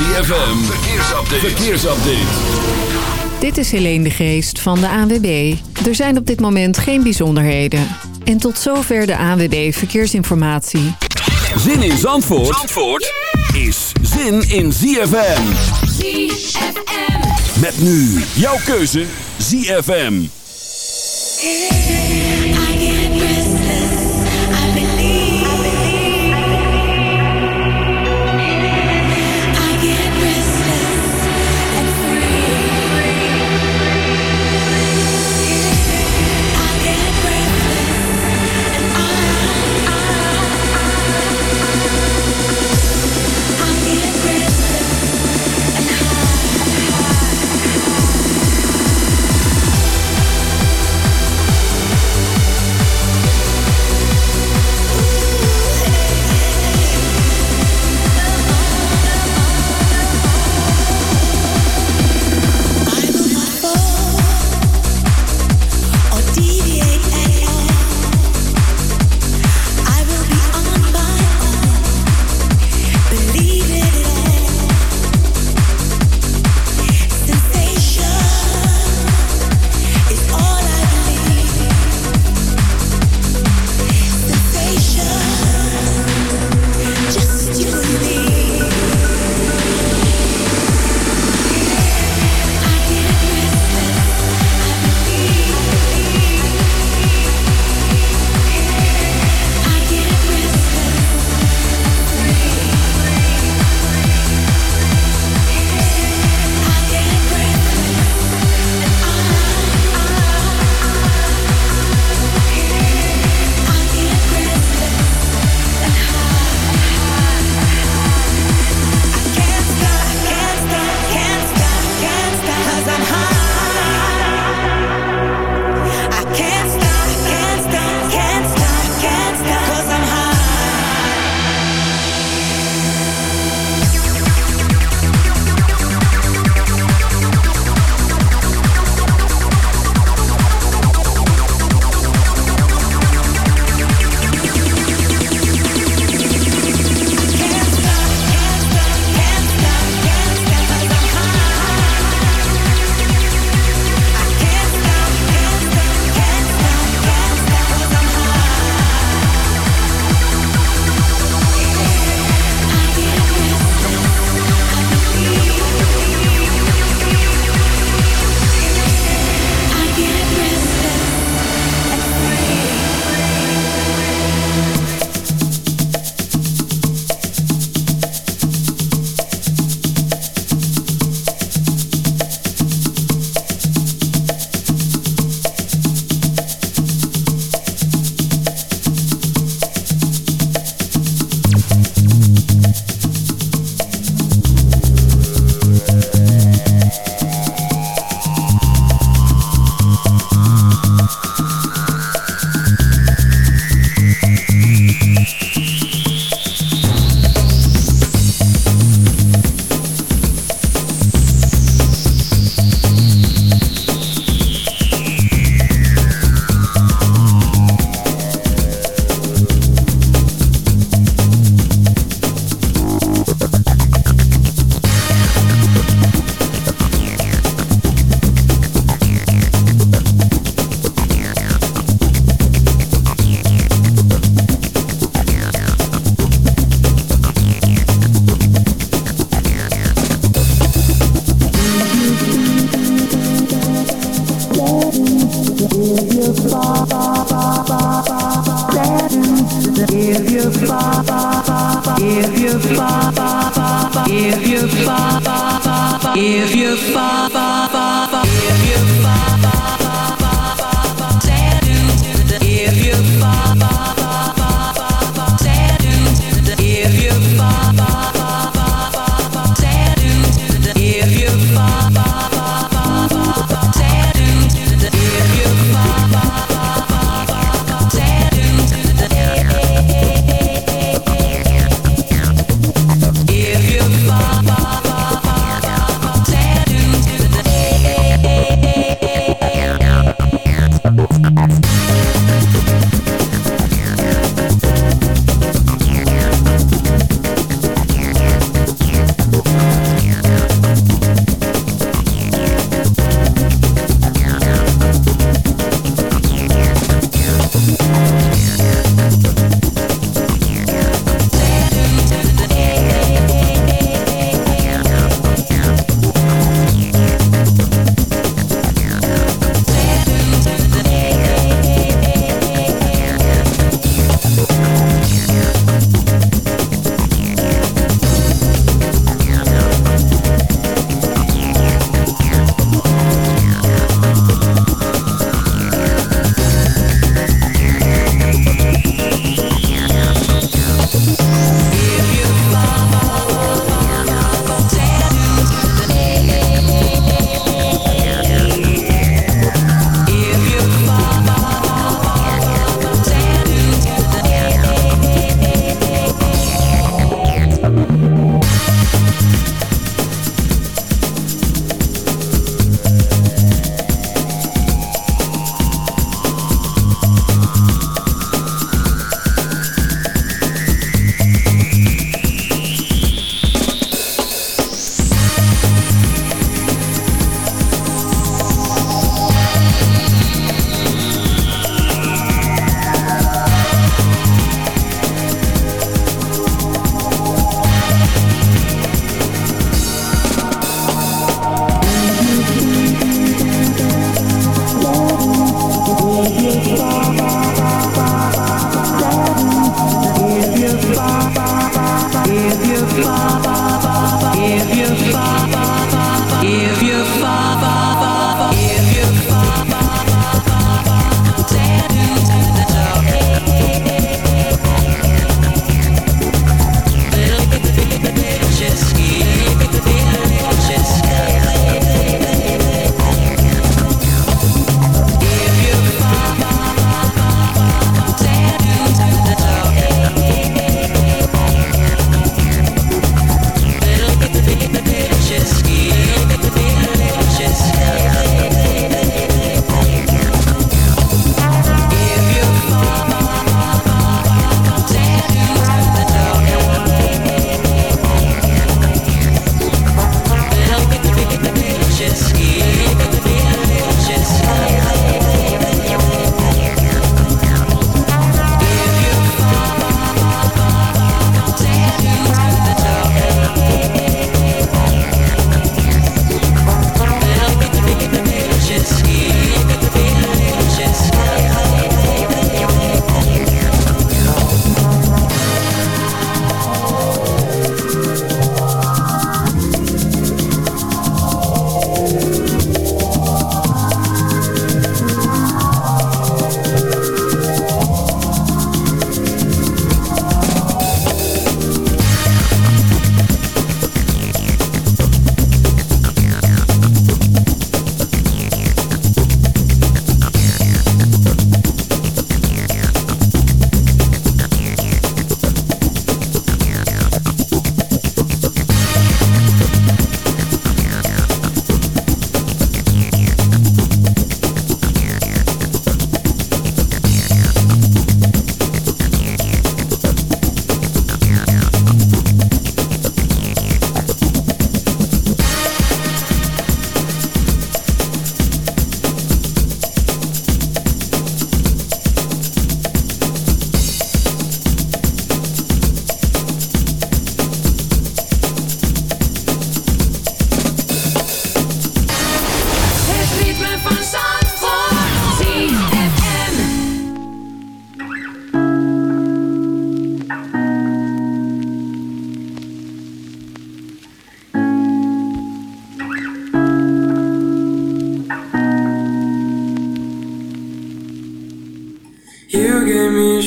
ZFM, verkeersupdate. verkeersupdate. Dit is Helene de Geest van de ANWB. Er zijn op dit moment geen bijzonderheden. En tot zover de ANWB Verkeersinformatie. Zin in Zandvoort, Zandvoort is zin in ZFM. ZFM. Met nu jouw keuze ZFM.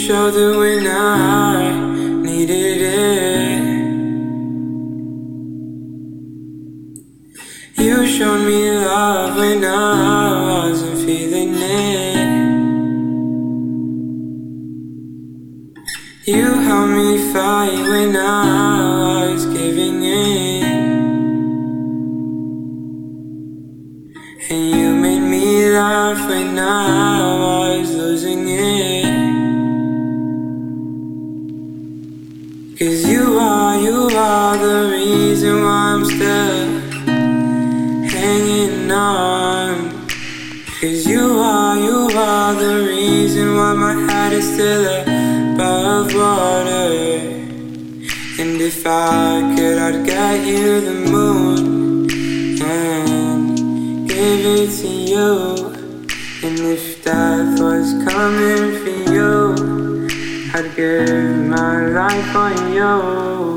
Shoulder when I needed it. You showed me love when I wasn't feeling it. You helped me fight when I was giving in. And you made me laugh when I was still above water. And if I could, I'd get you the moon and give it to you. And if death was coming for you, I'd give my life on you.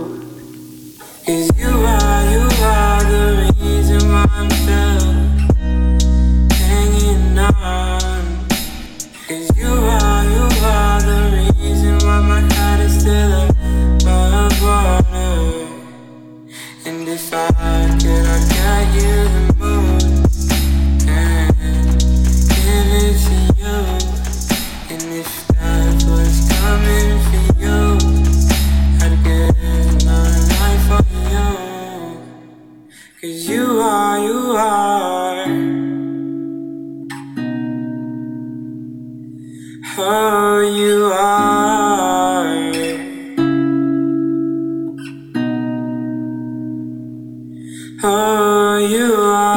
Oh, you are.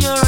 your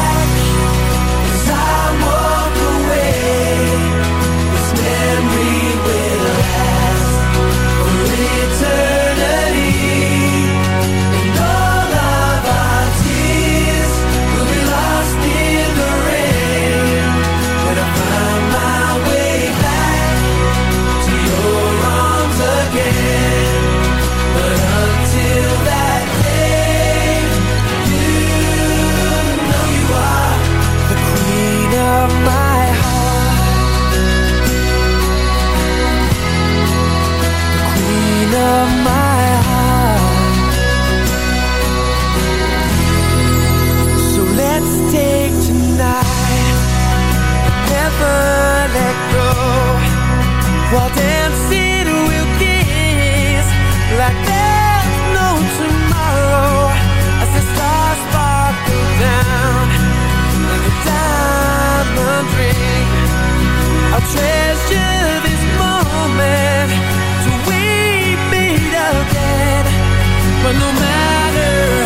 of my heart. So let's take tonight. Never let go. While dancing we'll kiss Like there's no tomorrow. As the stars sparkle down Like a diamond ring. I'll treasure this moment No matter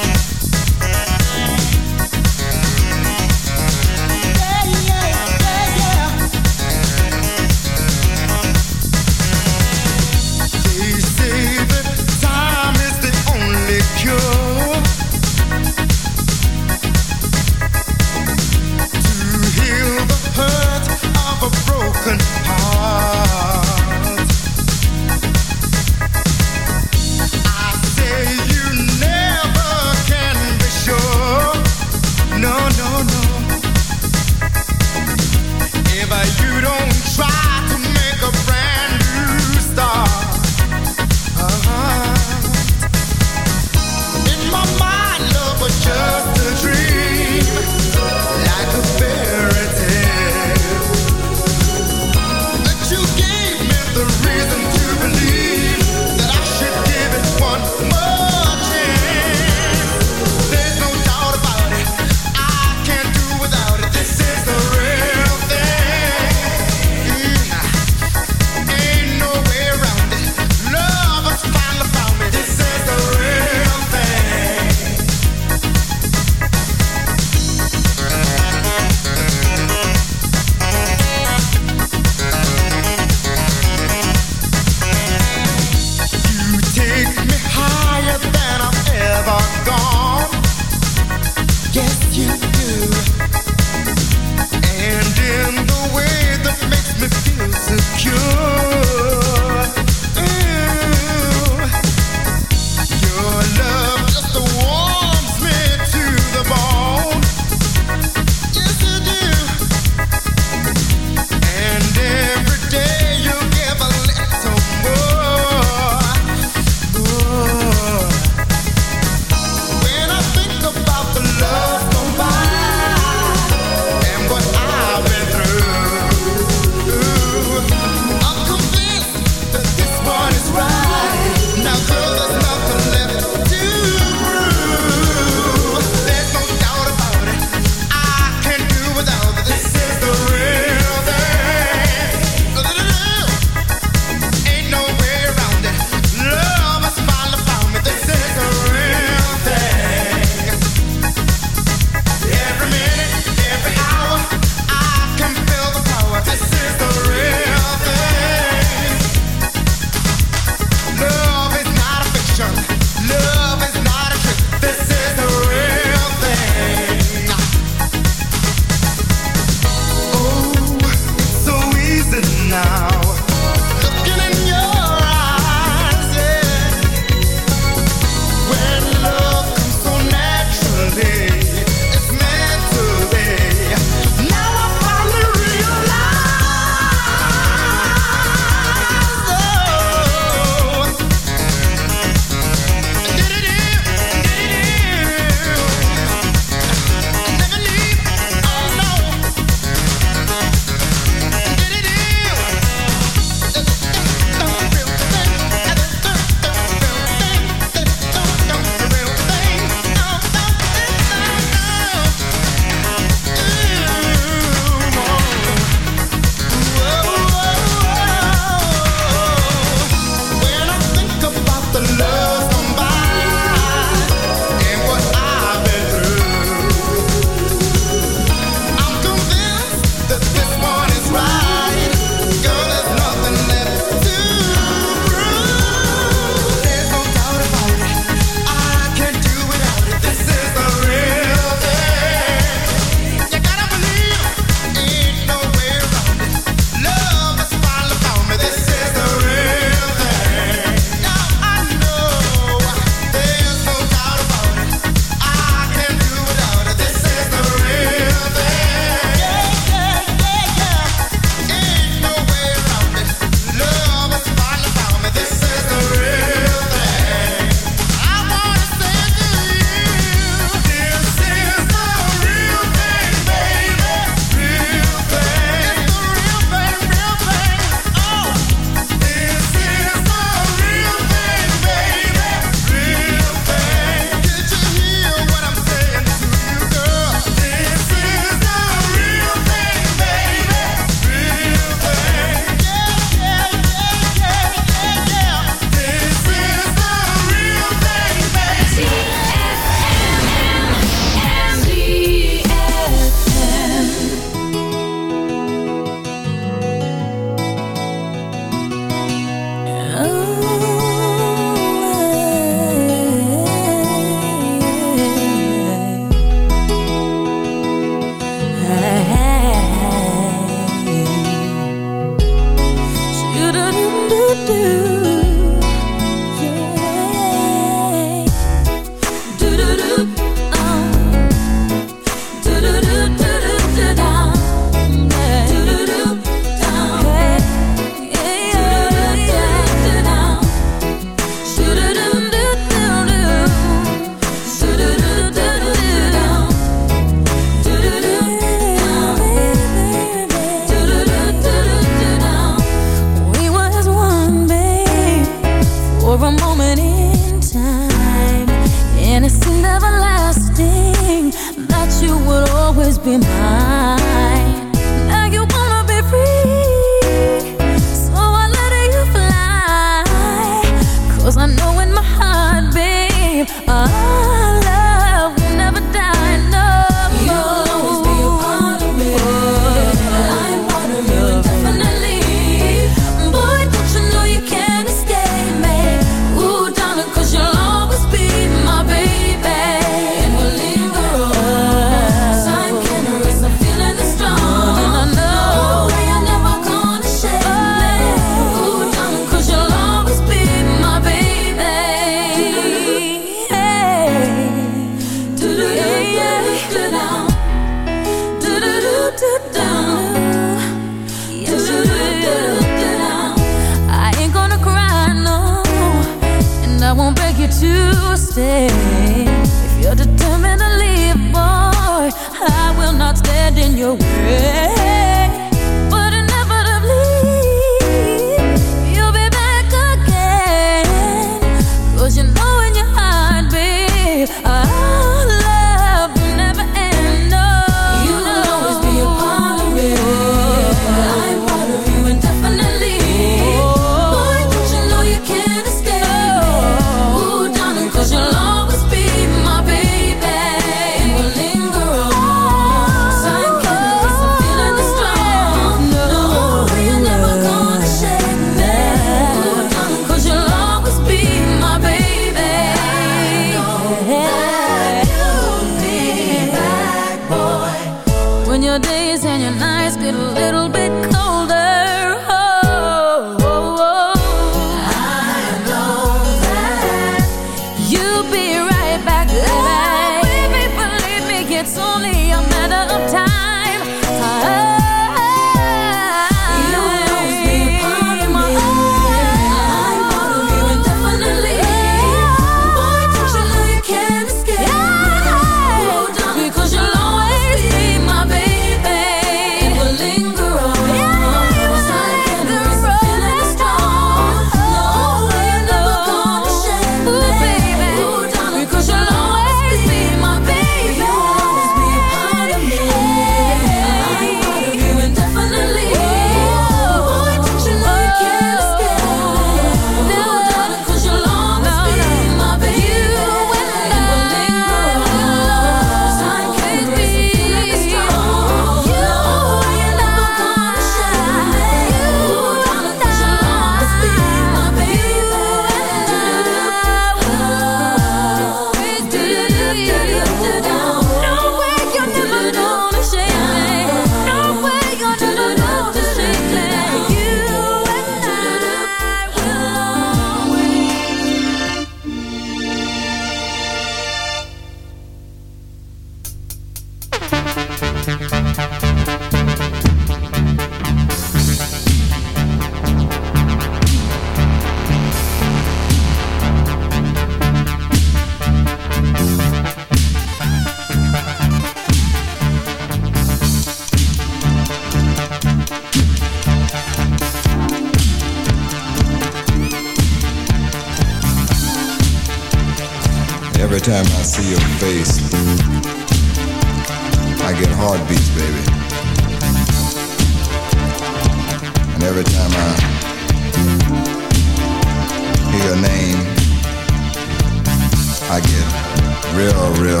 real,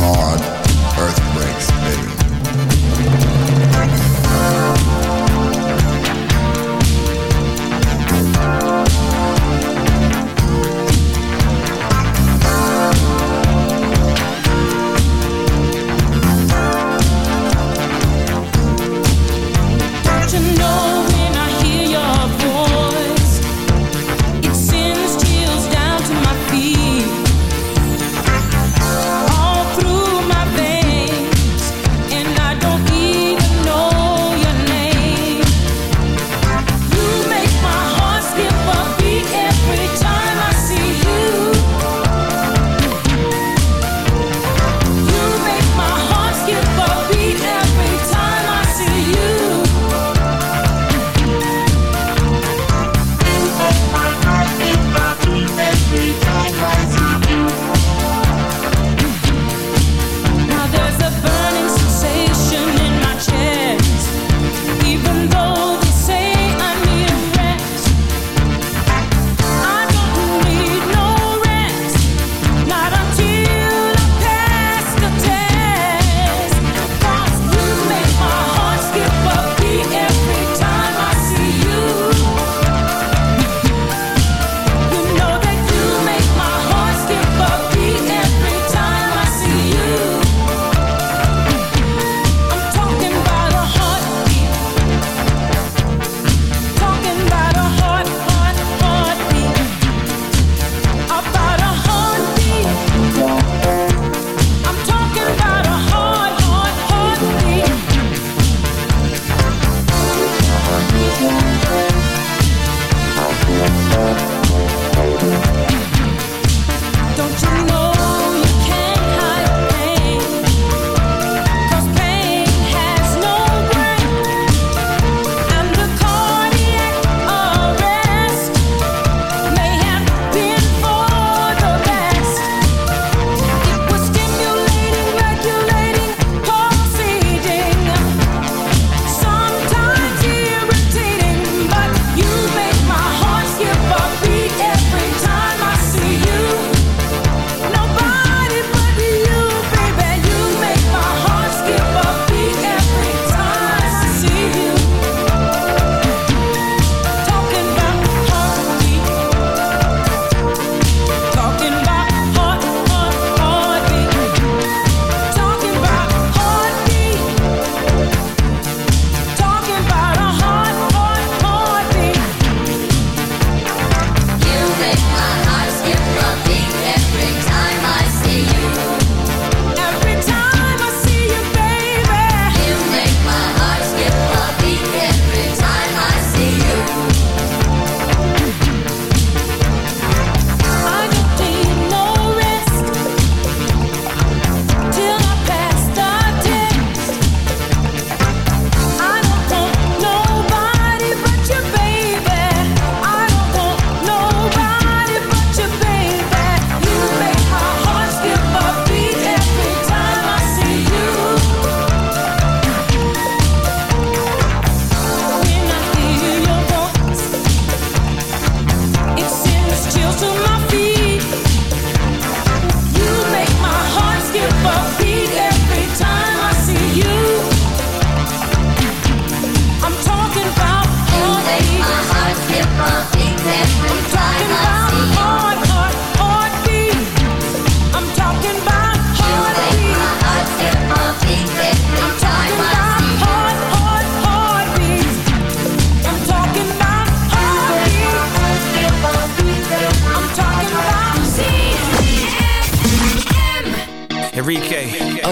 hard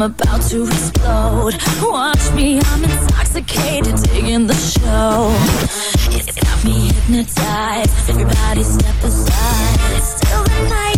I'm about to explode. Watch me, I'm intoxicated, digging the show. It's got me hypnotized. Everybody step aside. It's still the night,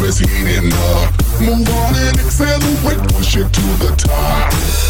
club is heating up. Move on and accelerate, push it to the top.